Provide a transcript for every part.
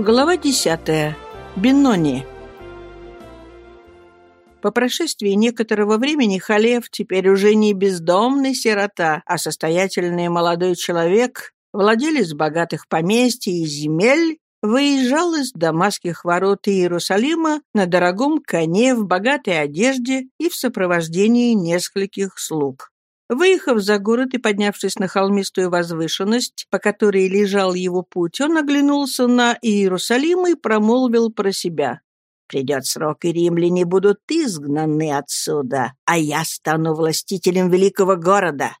Глава десятая. Бенони. По прошествии некоторого времени Халев, теперь уже не бездомный сирота, а состоятельный молодой человек, владелец богатых поместий и земель, выезжал из Дамасских ворот Иерусалима на дорогом коне в богатой одежде и в сопровождении нескольких слуг. Выехав за город и поднявшись на холмистую возвышенность, по которой лежал его путь, он оглянулся на Иерусалим и промолвил про себя. «Придет срок, и римляне будут изгнаны отсюда, а я стану властителем великого города».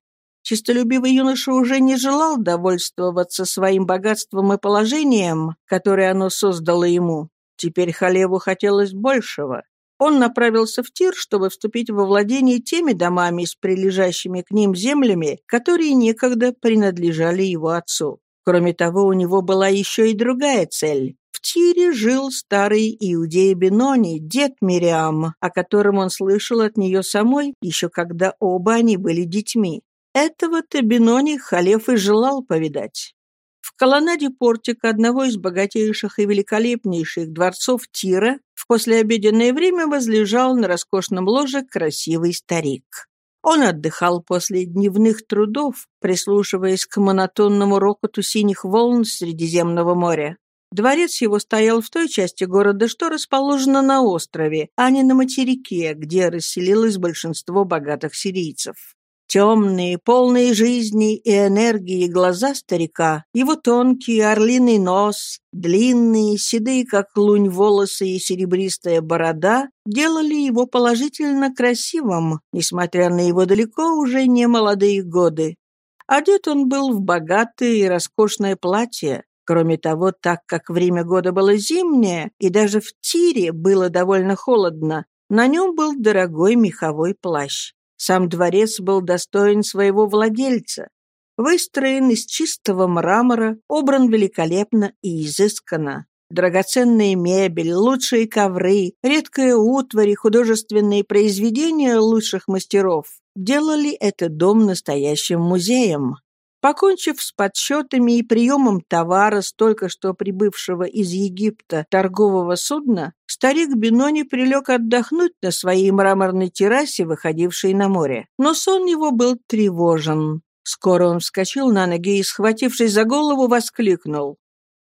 Чистолюбивый юноша уже не желал довольствоваться своим богатством и положением, которое оно создало ему. Теперь Халеву хотелось большего. Он направился в Тир, чтобы вступить во владение теми домами с прилежащими к ним землями, которые некогда принадлежали его отцу. Кроме того, у него была еще и другая цель. В Тире жил старый иудей Бенони, дед Мириам, о котором он слышал от нее самой, еще когда оба они были детьми. Этого-то Бенони Халеф и желал повидать. В колоннаде портика одного из богатейших и великолепнейших дворцов Тира послеобеденное время возлежал на роскошном ложе красивый старик. Он отдыхал после дневных трудов, прислушиваясь к монотонному рокоту синих волн Средиземного моря. Дворец его стоял в той части города, что расположена на острове, а не на материке, где расселилось большинство богатых сирийцев. Темные, полные жизни и энергии глаза старика, его тонкий орлиный нос, длинные, седые, как лунь, волосы и серебристая борода делали его положительно красивым, несмотря на его далеко уже не молодые годы. Одет он был в богатое и роскошное платье. Кроме того, так как время года было зимнее, и даже в тире было довольно холодно, на нем был дорогой меховой плащ. Сам дворец был достоин своего владельца. Выстроен из чистого мрамора, убран великолепно и изысканно. Драгоценная мебель, лучшие ковры, редкая утварь и художественные произведения лучших мастеров делали этот дом настоящим музеем. Покончив с подсчетами и приемом товара с только что прибывшего из Египта торгового судна, старик Бинони прилег отдохнуть на своей мраморной террасе, выходившей на море. Но сон его был тревожен. Скоро он вскочил на ноги и, схватившись за голову, воскликнул.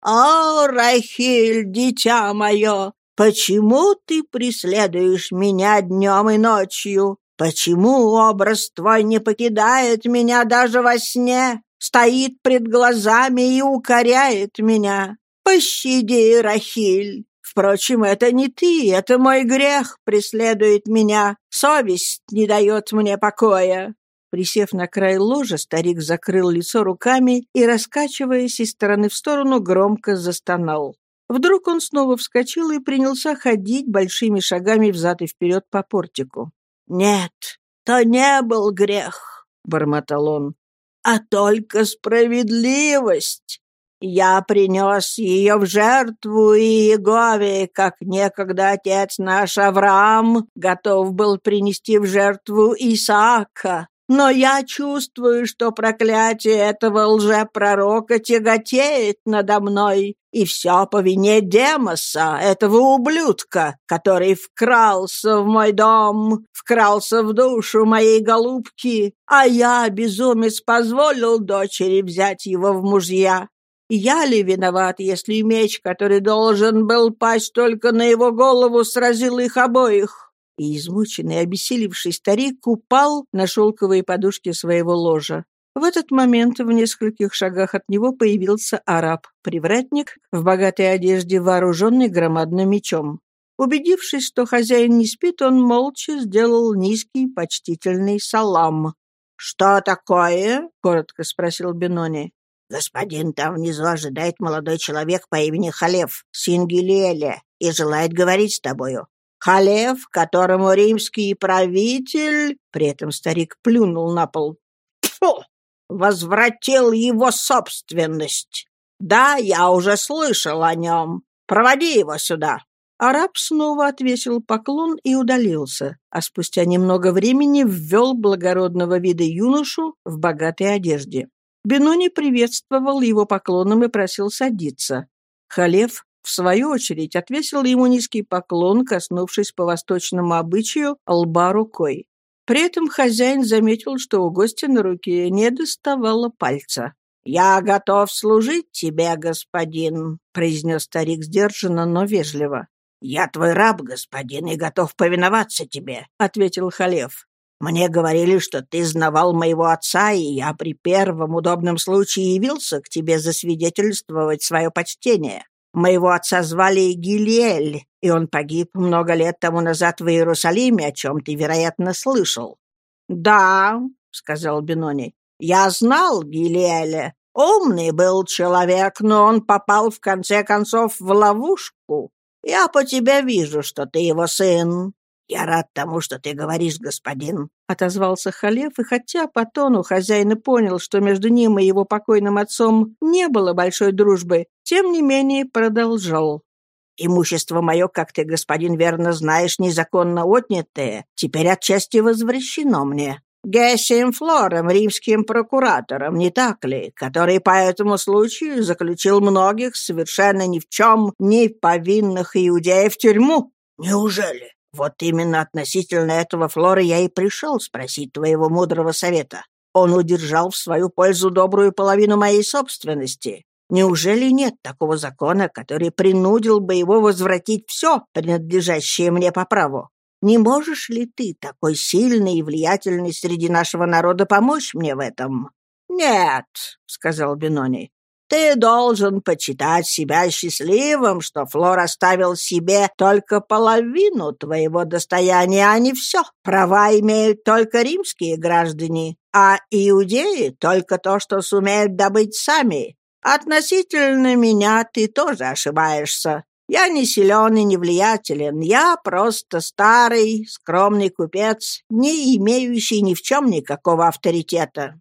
«О, Рахиль, дитя мое, почему ты преследуешь меня днем и ночью? Почему образ твой не покидает меня даже во сне, стоит пред глазами и укоряет меня? Пощади, Рахиль. Впрочем, это не ты, это мой грех преследует меня. Совесть не дает мне покоя». Присев на край ложа, старик закрыл лицо руками и, раскачиваясь из стороны в сторону, громко застонал. Вдруг он снова вскочил и принялся ходить большими шагами взад и вперед по портику. «Нет, то не был грех», — бормотал он, — «а только справедливость. Я принес ее в жертву Иегове, как некогда отец наш Авраам готов был принести в жертву Исаака. Но я чувствую, что проклятие этого лжепророка тяготеет надо мной, и все по вине Демоса, этого ублюдка, который вкрался в мой дом, вкрался в душу моей голубки, а я, безумец, позволил дочери взять его в мужья. Я ли виноват, если меч, который должен был пасть только на его голову, сразил их обоих? и измученный, обессилевший старик упал на шелковые подушки своего ложа. В этот момент в нескольких шагах от него появился араб-привратник в богатой одежде, вооруженный громадным мечом. Убедившись, что хозяин не спит, он молча сделал низкий почтительный салам. «Что такое?» — коротко спросил Бенони. «Господин, там внизу ожидает молодой человек по имени Халев, сын Гилеля, и желает говорить с тобою. Халев, которому римский правитель, при этом старик плюнул на пол, Фу! Возвратил его собственность. Да, я уже слышал о нем. Проводи его сюда. Араб снова отвесил поклон и удалился, а спустя немного времени ввел благородного вида юношу в богатой одежде. Бенуни приветствовал его поклоном и просил садиться. Халев, в свою очередь, отвесил ему низкий поклон, коснувшись по восточному обычаю лба рукой. При этом хозяин заметил, что у гостя на руке не доставало пальца. «Я готов служить тебе, господин», — произнес старик сдержанно, но вежливо. «Я твой раб, господин, и готов повиноваться тебе», — ответил Халев. «Мне говорили, что ты знавал моего отца, и я при первом удобном случае явился к тебе засвидетельствовать свое почтение. Моего отца звали Гилиэль, и он погиб много лет тому назад в Иерусалиме, о чем ты, вероятно, слышал». «Да», — сказал Бенони, — «я знал Гилиэля. Умный был человек, но он попал в конце концов в ловушку. Я по тебе вижу, что ты его сын. Я рад тому, что ты говоришь, господин, — отозвался Халев, и хотя по тону хозяина понял, что между ним и его покойным отцом не было большой дружбы, тем не менее продолжал. Имущество мое, как ты, господин, верно знаешь, незаконно отнятое, теперь отчасти возвращено мне. Гессием Флором, римским прокуратором, не так ли, который по этому случаю заключил многих совершенно ни в чем не повинных иудеев в тюрьму? Неужели? Вот именно относительно этого Флора я и пришел спросить твоего мудрого совета. Он удержал в свою пользу добрую половину моей собственности. Неужели нет такого закона, который принудил бы его возвратить все, принадлежащее мне по праву? Не можешь ли ты, такой сильный и влиятельный среди нашего народа, помочь мне в этом?» «Нет», — сказал Бенони, — «ты должен почитать себя счастливым, что Флор оставил себе только половину твоего достояния, а не все. Права имеют только римские граждане, а иудеи — только то, что сумеют добыть сами. Относительно меня ты тоже ошибаешься. Я не силен и не влиятелен, я просто старый, скромный купец, не имеющий ни в чем никакого авторитета.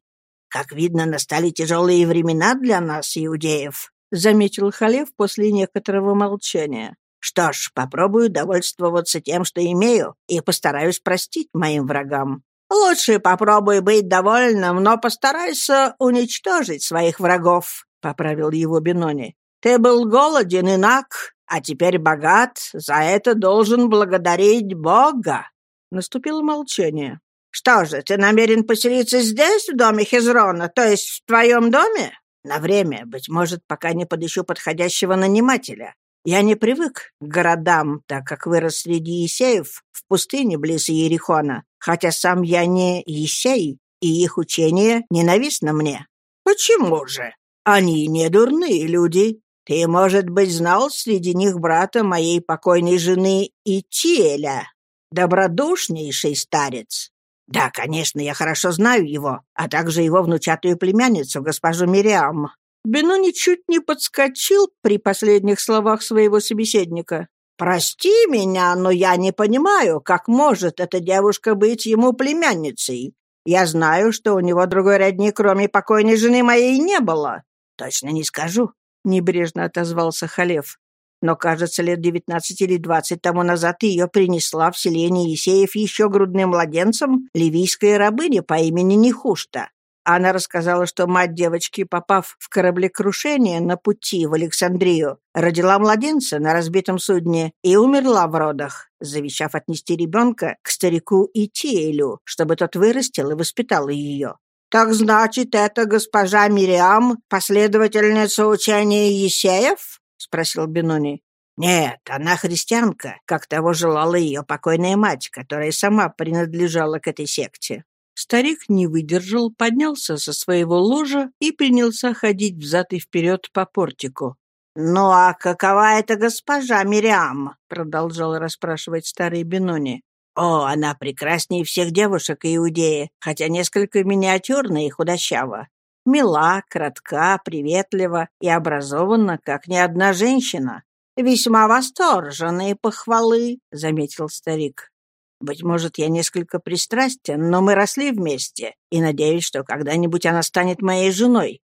Как видно, настали тяжелые времена для нас, иудеев, — заметил Халев после некоторого молчания. Что ж, попробую довольствоваться тем, что имею, и постараюсь простить моим врагам. Лучше попробуй быть довольным, но постарайся уничтожить своих врагов, — поправил его Бенони. Ты был голоден и наг, а теперь богат, за это должен благодарить Бога». Наступило молчание. «Что же, ты намерен поселиться здесь, в доме Хезрона, то есть в твоем доме?» «На время, быть может, пока не подыщу подходящего нанимателя. Я не привык к городам, так как вырос среди Есеев в пустыне близ Иерихона, хотя сам я не Есей, и их учение ненавистно мне». «Почему же? Они не дурные люди, ты, может быть, знал среди них брата моей покойной жены Итиэля, добродушнейший старец. Да, конечно, я хорошо знаю его, а также его внучатую племянницу, госпожу Мириам. Бену ничуть не подскочил при последних словах своего собеседника. «Прости меня, но я не понимаю, как может эта девушка быть ему племянницей. Я знаю, что у него другой родни, кроме покойной жены моей, не было. Точно не скажу. — небрежно отозвался Халев. «Но, кажется, лет девятнадцать или двадцать тому назад ее принесла в селение Есеев еще грудным младенцем ливийская рабыня по имени Нехушта. Она рассказала, что мать девочки, попав в кораблекрушение на пути в Александрию, родила младенца на разбитом судне и умерла в родах, завещав отнести ребенка к старику Итиэлю, чтобы тот вырастил и воспитал ее. «Так значит, это госпожа Мириам, последовательница учения Есеев?» — спросил Бенони. «Нет, она христианка, как того желала ее покойная мать, которая сама принадлежала к этой секте». Старик не выдержал, поднялся со своего ложа и принялся ходить взад и вперед по портику. «Ну а какова эта госпожа Мириам?» — продолжал расспрашивать старый Бенони. О, она прекраснее всех девушек Иудеи, хотя несколько миниатюрна и худощава. Мила, кратка, приветлива и образована, как ни одна женщина. «Весьма восторженные похвалы», — заметил старик. «Быть может, я несколько пристрастен, но мы росли вместе, и надеюсь, что когда-нибудь она станет моей женой».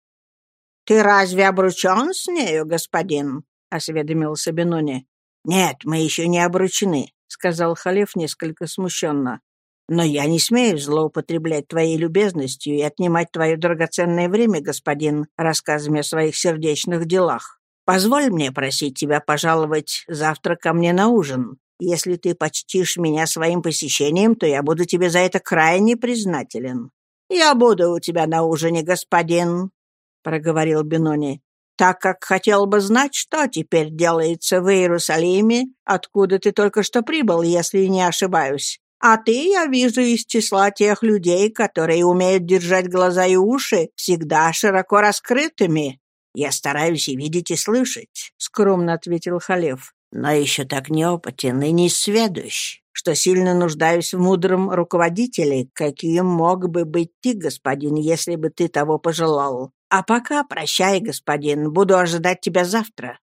«Ты разве обручен с нею, господин?» — осведомился Бенони. «Нет, мы еще не обручены. — сказал Халев несколько смущенно. «Но я не смею злоупотреблять твоей любезностью и отнимать твое драгоценное время, господин, рассказами о своих сердечных делах. Позволь мне просить тебя пожаловать завтра ко мне на ужин. Если ты почтишь меня своим посещением, то я буду тебе за это крайне признателен». «Я буду у тебя на ужине, господин», — проговорил Бенони, «так как хотел бы знать, что теперь делается в Иерусалиме, откуда ты только что прибыл, если не ошибаюсь. А ты, я вижу, из числа тех людей, которые умеют держать глаза и уши всегда широко раскрытыми. Я стараюсь и видеть, и слышать», — скромно ответил Халев но еще так неопытен и не сведущ, что сильно нуждаюсь в мудром руководителе, каким мог бы быть ты, господин, если бы ты того пожелал. А пока прощай, господин, буду ожидать тебя завтра».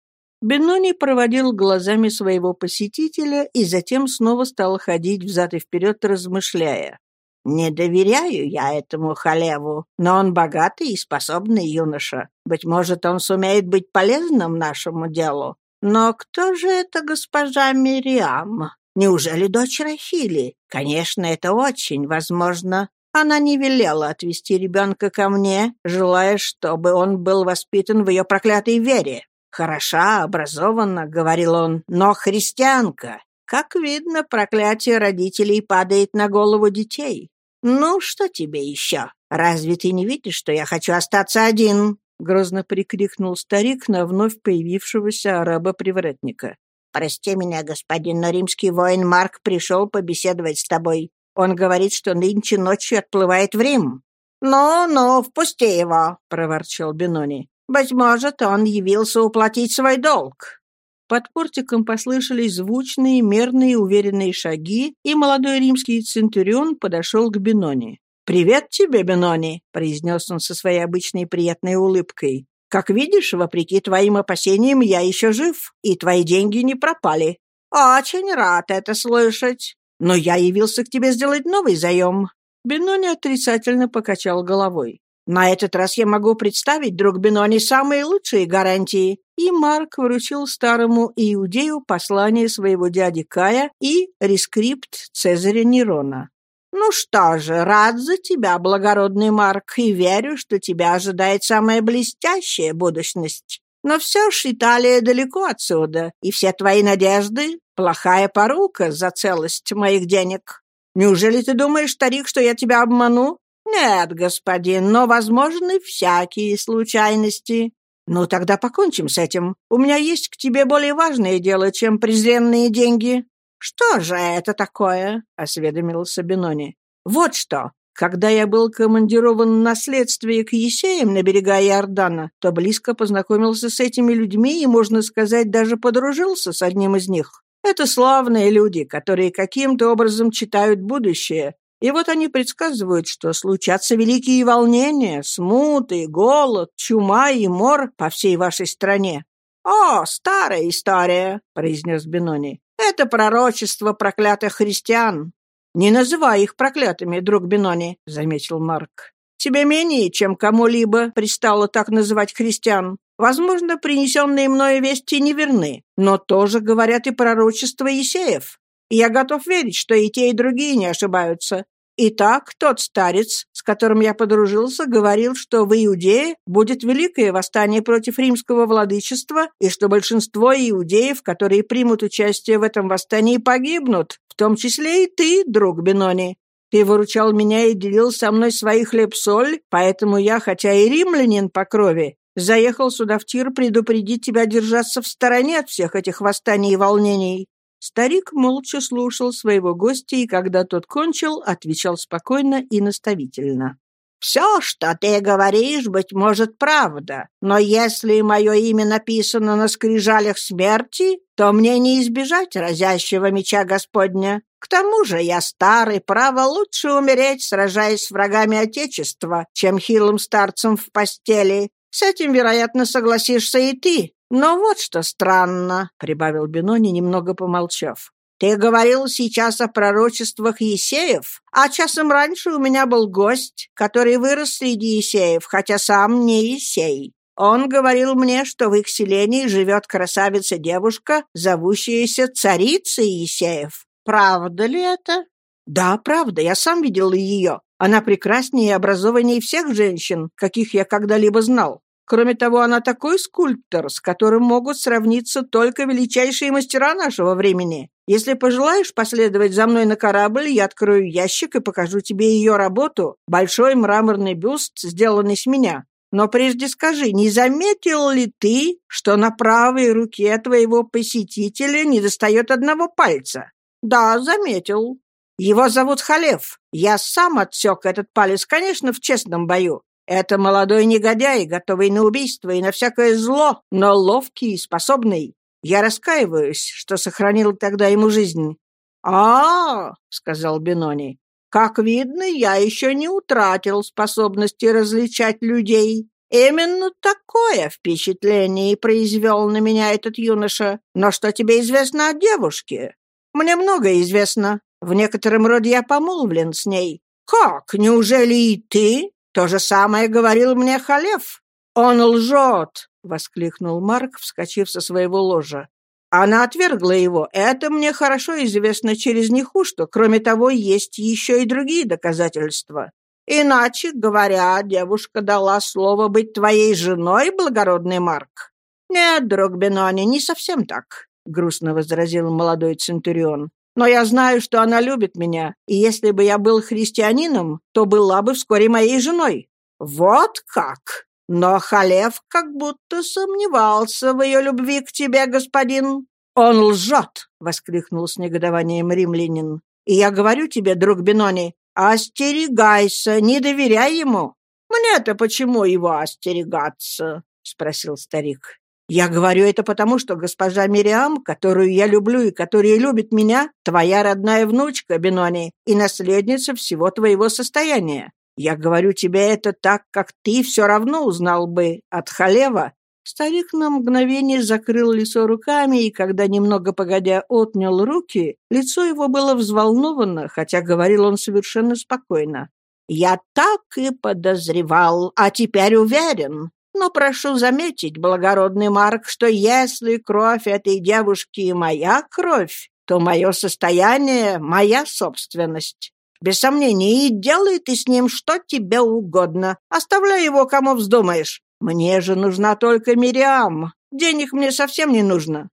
Беннони проводил глазами своего посетителя и затем снова стал ходить взад и вперед, размышляя. «Не доверяю я этому халеву, но он богатый и способный юноша. Быть может, он сумеет быть полезным нашему делу. Но кто же эта госпожа Мириам? Неужели дочь Рахили? Конечно, это очень возможно. Она не велела отвести ребенка ко мне, желая, чтобы он был воспитан в ее проклятой вере. «Хороша, образована», — говорил он, — «но христианка. Как видно, проклятие родителей падает на голову детей. Ну, что тебе еще? Разве ты не видишь, что я хочу остаться один?» — грозно прикрикнул старик на вновь появившегося араба-привратника. «Прости меня, господин, но римский воин Марк пришел побеседовать с тобой. Он говорит, что нынче ночью отплывает в Рим». «Ну-ну, впусти его», — проворчал Бенони. «Быть может, он явился уплатить свой долг». Под портиком послышались звучные, мерные, уверенные шаги, и молодой римский центурион подошел к Бенони. «Привет тебе, Бенони», — произнес он со своей обычной приятной улыбкой. «Как видишь, вопреки твоим опасениям, я еще жив, и твои деньги не пропали. Очень рад это слышать. Но я явился к тебе сделать новый заем». Бенони отрицательно покачал головой. «На этот раз я могу представить, друг Бенони, самые лучшие гарантии». И Марк вручил старому иудею послание своего дяди Кая и рескрипт Цезаря Нерона. «Ну что же, рад за тебя, благородный Марк, и верю, что тебя ожидает самая блестящая будущность. Но все ж Италия далеко отсюда, и все твои надежды — плохая порука за целость моих денег. Неужели ты думаешь, старик, что я тебя обману? Нет, господин, но возможны всякие случайности. Ну, тогда покончим с этим. У меня есть к тебе более важное дело, чем презренные деньги. «Что же это такое?» — осведомился Бенони. «Вот что. Когда я был командирован на следствие к Есеям на берега Иордана, то близко познакомился с этими людьми и, можно сказать, даже подружился с одним из них. Это славные люди, которые каким-то образом читают будущее. И вот они предсказывают, что случатся великие волнения, смуты, голод, чума и мор по всей вашей стране. «О, старая история», — произнес Бенони. Это пророчество проклятых христиан. Не называй их проклятыми, друг Бенони, заметил Марк. Тебе менее, чем кому-либо пристало так называть христиан. Возможно, принесенные мною вести неверны, но тоже говорят и пророчества Есеев. И я готов верить, что и те, и другие не ошибаются. Итак, тот старец, с которым я подружился, говорил, что в Иудее будет великое восстание против римского владычества и что большинство иудеев, которые примут участие в этом восстании, погибнут, в том числе и ты, друг Бенони. Ты выручал меня и делил со мной свои хлеб-соль, поэтому я, хотя и римлянин по крови, заехал сюда в Тир предупредить тебя держаться в стороне от всех этих восстаний и волнений. Старик молча слушал своего гостя, и когда тот кончил, отвечал спокойно и наставительно. «Все, что ты говоришь, быть может, правда, но если мое имя написано на скрижалях смерти, то мне не избежать разящего меча Господня. К тому же я старый, право лучше умереть, сражаясь с врагами Отечества, чем хилым старцем в постели. С этим, вероятно, согласишься и ты. «Но вот что странно», — прибавил Бенони, немного помолчав. «Ты говорил сейчас о пророчествах Есеев, а часом раньше у меня был гость, который вырос среди Есеев, хотя сам не Есей. Он говорил мне, что в их селении живет красавица-девушка, зовущаяся царицей Есеев. Правда ли это?» «Да, правда, я сам видел ее. Она прекраснее и образованнее всех женщин, каких я когда-либо знал. Кроме того, она такой скульптор, с которым могут сравниться только величайшие мастера нашего времени. Если пожелаешь последовать за мной на корабль, я открою ящик и покажу тебе ее работу. Большой мраморный бюст, сделанный с меня. Но прежде скажи, не заметил ли ты, что на правой руке твоего посетителя недостает одного пальца? Да, заметил. Его зовут Халев. Я сам отсек этот палец, конечно, в честном бою. Это молодой негодяй, готовый на убийство и на всякое зло, но ловкий и способный. Я раскаиваюсь, что сохранил тогда ему жизнь. «А, -а — сказал Бенони, — как видно, я еще не утратил способности различать людей. Именно такое впечатление произвел на меня этот юноша. Но что тебе известно о девушке? Мне многое известно. В некотором роде я помолвлен с ней. Как? Неужели и ты? То же самое говорил мне Халев. Он лжет, — воскликнул Марк, вскочив со своего ложа. Она отвергла его. Это мне хорошо известно через неху, что, кроме того, есть еще и другие доказательства. Иначе говоря, девушка дала слово быть твоей женой, благородный Марк. Нет, друг Бенони, не совсем так, — грустно возразил молодой Центурион. Но я знаю, что она любит меня, и если бы я был христианином, то была бы вскоре моей женой. Вот как! Но Халев как будто сомневался в ее любви к тебе, господин. Он лжет, — воскликнул с негодованием римлянин. И я говорю тебе, друг Бенони, остерегайся, не доверяй ему. Мне-то почему его остерегаться? — спросил старик. Я говорю это потому, что госпожа Мириам, которую я люблю и которая любит меня, твоя родная внучка, Бенони, и наследница всего твоего состояния. Я говорю тебе это так, как ты все равно узнал бы от Халева». Старик на мгновение закрыл лицо руками, и когда немного погодя отнял руки, лицо его было взволновано, хотя говорил он совершенно спокойно. «Я так и подозревал, а теперь уверен. Но прошу заметить, благородный Марк, что если кровь этой девушки моя кровь, то мое состояние — моя собственность. Без сомнений, и делай ты с ним что тебе угодно. Оставляй его, кому вздумаешь. Мне же нужна только Мириам. Денег мне совсем не нужно.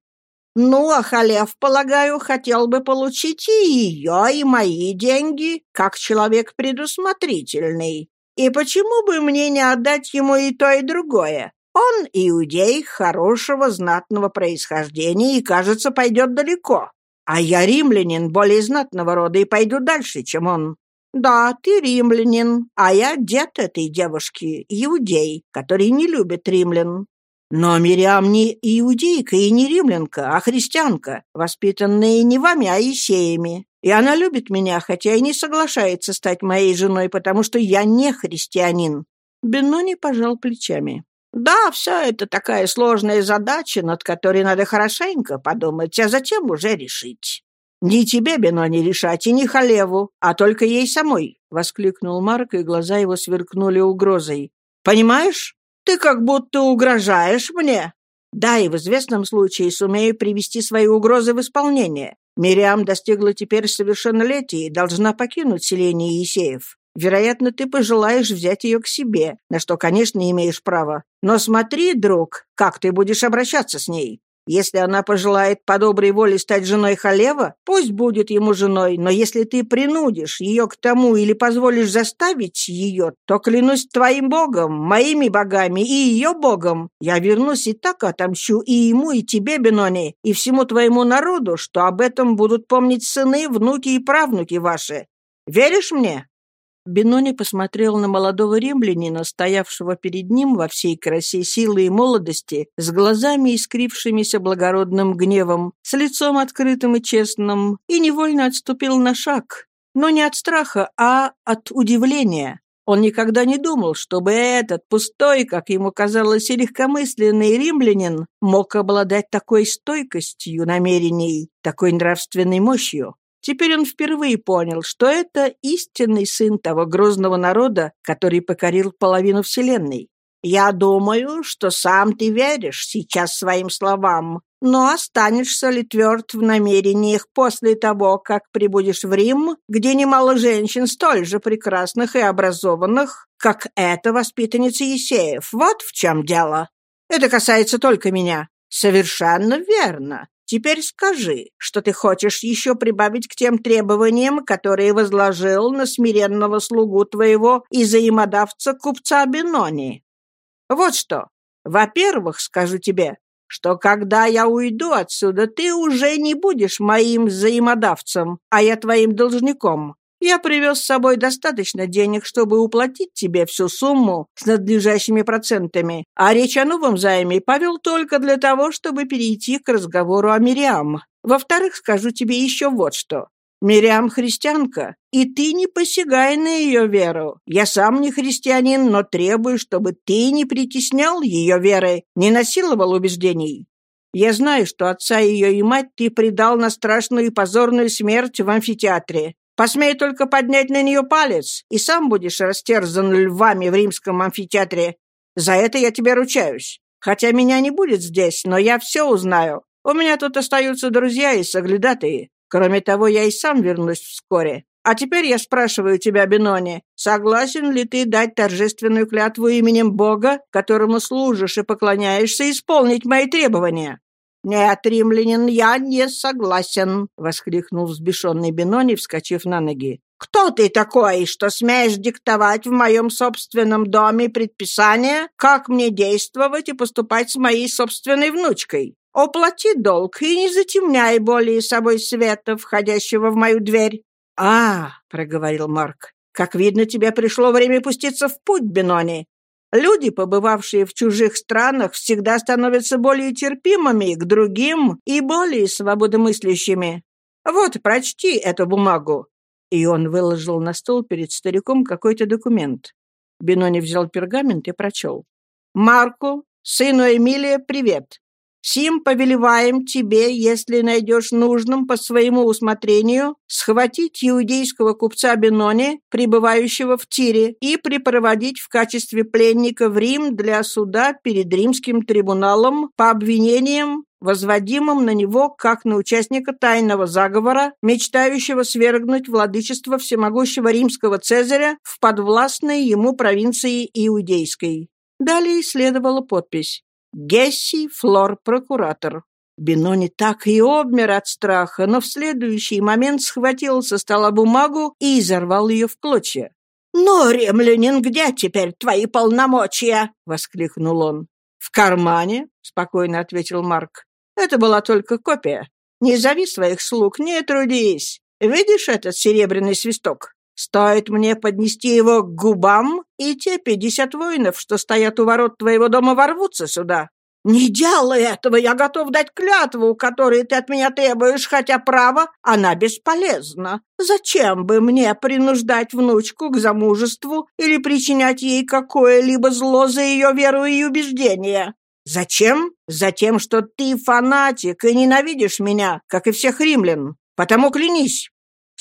Ну, а Халев, полагаю, хотел бы получить и ее, и мои деньги, как человек предусмотрительный. И почему бы мне не отдать ему и то, и другое? Он иудей хорошего знатного происхождения и, кажется, пойдет далеко. А я римлянин более знатного рода и пойду дальше, чем он. Да, ты римлянин, а я дед этой девушки, иудей, который не любит римлян. Но Мириам не иудейка и не римлянка, а христианка, воспитанная не вами, а Исеями. И она любит меня, хотя и не соглашается стать моей женой, потому что я не христианин». Бенони пожал плечами. Да, все это такая сложная задача, над которой надо хорошенько подумать, а затем уже решить. «Не тебе, Бено, не решать, и не Халеву, а только ей самой!» — воскликнул Марк, и глаза его сверкнули угрозой. «Понимаешь? Ты как будто угрожаешь мне!» «Да, и в известном случае сумею привести свои угрозы в исполнение. Мириам достигла теперь совершеннолетия и должна покинуть селение Есеев. Вероятно, ты пожелаешь взять ее к себе, на что, конечно, имеешь право. Но смотри, друг, как ты будешь обращаться с ней. Если она пожелает по доброй воле стать женой Халева, пусть будет ему женой, но если ты принудишь ее к тому или позволишь заставить ее, то клянусь твоим богом, моими богами и ее богом, я вернусь и так отомщу и ему, и тебе, Бенони, и всему твоему народу, что об этом будут помнить сыны, внуки и правнуки ваши. Веришь мне?» Бенони посмотрел на молодого римлянина, стоявшего перед ним во всей красе силы и молодости, с глазами искрившимися благородным гневом, с лицом открытым и честным, и невольно отступил на шаг. Но не от страха, а от удивления. Он никогда не думал, чтобы этот пустой, как ему казалось, и легкомысленный римлянин мог обладать такой стойкостью намерений, такой нравственной мощью. Теперь он впервые понял, что это истинный сын того грозного народа, который покорил половину Вселенной. Я думаю, что сам ты веришь сейчас своим словам, но останешься ли тверд в намерениях после того, как прибудешь в Рим, где немало женщин столь же прекрасных и образованных, как эта воспитанница Есеев? Вот в чем дело. Это касается только меня. Совершенно верно. Теперь скажи, что ты хочешь еще прибавить к тем требованиям, которые возложил на смиренного слугу твоего и взаимодавца купца Бенони. Вот что. Во-первых, скажу тебе, что когда я уйду отсюда, ты уже не будешь моим взаимодавцем, а я твоим должником. Я привез с собой достаточно денег, чтобы уплатить тебе всю сумму с надлежащими процентами, а речь о новом займе повел только для того, чтобы перейти к разговору о Мириам. Во-вторых, скажу тебе еще вот что. Мириам христианка, и ты не посягай на ее веру. Я сам не христианин, но требую, чтобы ты не притеснял ее веры, не насиловал убеждений. Я знаю, что отца ее и мать ты предал на страшную и позорную смерть в амфитеатре. Посмей только поднять на нее палец, и сам будешь растерзан львами в римском амфитеатре. За это я тебе ручаюсь. Хотя меня не будет здесь, но я все узнаю. У меня тут остаются друзья и соглядатые. Кроме того, я и сам вернусь вскоре. А теперь я спрашиваю тебя, Бенони, согласен ли ты дать торжественную клятву именем Бога, которому служишь и поклоняешься, исполнить мои требования?» «Нет, римлянин, я не согласен», — воскликнул взбешенный Бенони, вскочив на ноги. «Кто ты такой, что смеешь диктовать в моем собственном доме предписания, как мне действовать и поступать с моей собственной внучкой? Оплати долг и не затемняй более собой света, входящего в мою дверь». «А, — проговорил Марк, — как видно, тебе пришло время пуститься в путь, Бенони. Люди, побывавшие в чужих странах, всегда становятся более терпимыми к другим и более свободомыслящими. Вот, прочти эту бумагу». И он выложил на стол перед стариком какой-то документ. Бенони взял пергамент и прочел. «Марку, сыну Эмилия, привет. Сим повелеваем тебе, если найдешь нужным по своему усмотрению, схватить иудейского купца Бенони, пребывающего в Тире, и припроводить в качестве пленника в Рим для суда перед римским трибуналом по обвинениям, возводимым на него как на участника тайного заговора, мечтающего свергнуть владычество всемогущего римского Цезаря в подвластной ему провинции Иудейской. Далее следовала подпись Гесси Флор, прокуратор. Бенони так и обмер от страха, но в следующий момент схватил со стола бумагу и изорвал ее в клочья. «Ну, римлянин, где теперь твои полномочия?» — воскликнул он. «В кармане», — спокойно ответил Марк. «Это была только копия. Не зови своих слуг, не трудись. Видишь этот серебряный свисток? Стоит мне поднести его к губам, и те пятьдесят воинов, что стоят у ворот твоего дома, ворвутся сюда. Не делай этого, я готов дать клятву, которую ты от меня требуешь, хотя право, она бесполезна. Зачем бы мне принуждать внучку к замужеству или причинять ей какое-либо зло за ее веру и убеждения? Зачем? Затем, что ты фанатик и ненавидишь меня, как и всех римлян. Потому клянись,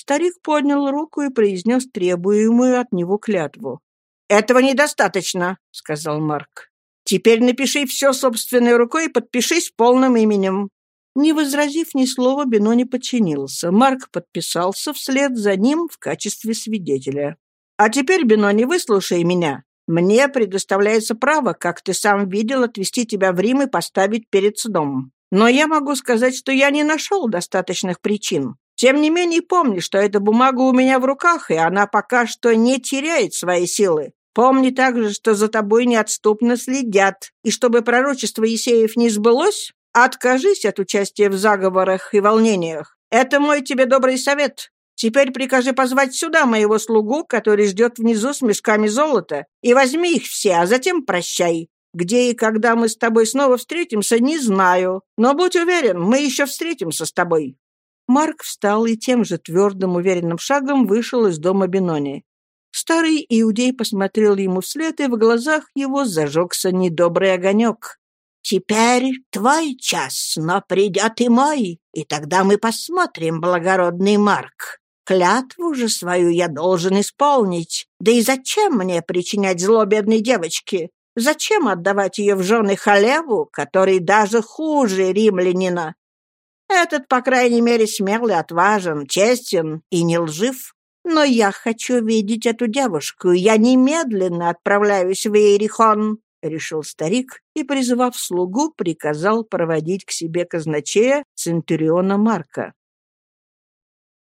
Старик поднял руку и произнес требуемую от него клятву. «Этого недостаточно», — сказал Марк. «Теперь напиши все собственной рукой и подпишись полным именем». Не возразив ни слова, Бено не подчинился. Марк подписался вслед за ним в качестве свидетеля. «А теперь, Бено, не выслушай меня. Мне предоставляется право, как ты сам видел, отвезти тебя в Рим и поставить перед судом. Но я могу сказать, что я не нашел достаточных причин. Тем не менее, помни, что эта бумага у меня в руках, и она пока что не теряет своей силы. Помни также, что за тобой неотступно следят, и чтобы пророчество Есеев не сбылось, откажись от участия в заговорах и волнениях. Это мой тебе добрый совет. Теперь прикажи позвать сюда моего слугу, который ждет внизу с мешками золота, и возьми их все, а затем прощай. Где и когда мы с тобой снова встретимся, не знаю. Но будь уверен, мы еще встретимся с тобой. Марк встал и тем же твердым, уверенным шагом вышел из дома Бенони. Старый иудей посмотрел ему вслед, и в глазах его зажегся недобрый огонек. «Теперь твой час, но придет и мой, и тогда мы посмотрим, благородный Марк. Клятву же свою я должен исполнить. Да и зачем мне причинять зло бедной девочке? Зачем отдавать ее в жены Халеву, который даже хуже римлянина? Этот, по крайней мере, смелый, отважен, честен и не лжив. Но я хочу видеть эту девушку, я немедленно отправляюсь в Иерихон. — решил старик и, призывав слугу, приказал проводить к себе казначея Центуриона Марка.